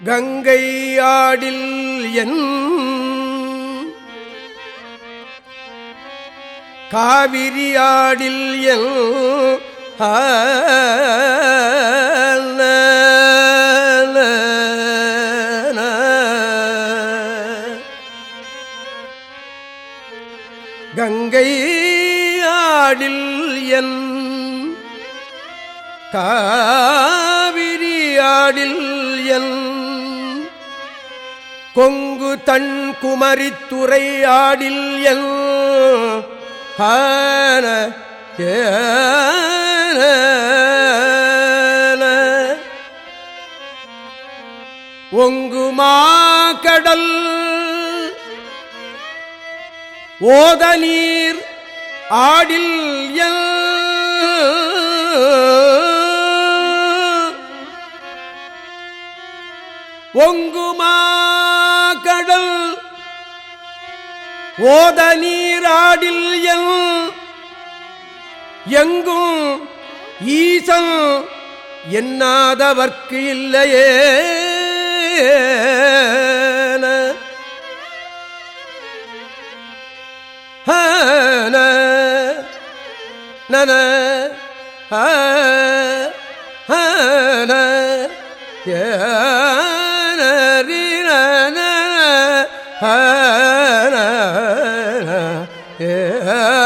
கங்கை ஆடில் என் காவிரி ஆடில் என் கங்கை ஆடில் என் காவிரி ஆடில் என் கொங்கு தன் குமரித்துறை ஆடில் என் ஒங்குமா கடல் ஓத நீர் ஆடில் எல் ஒங்குமா பாடல். ஓத நீராடில் எல் எங்கும் ஈசன் எண்ணாதவர்க்கு இல்லையே. நன ஹன ஏ ha na ye ha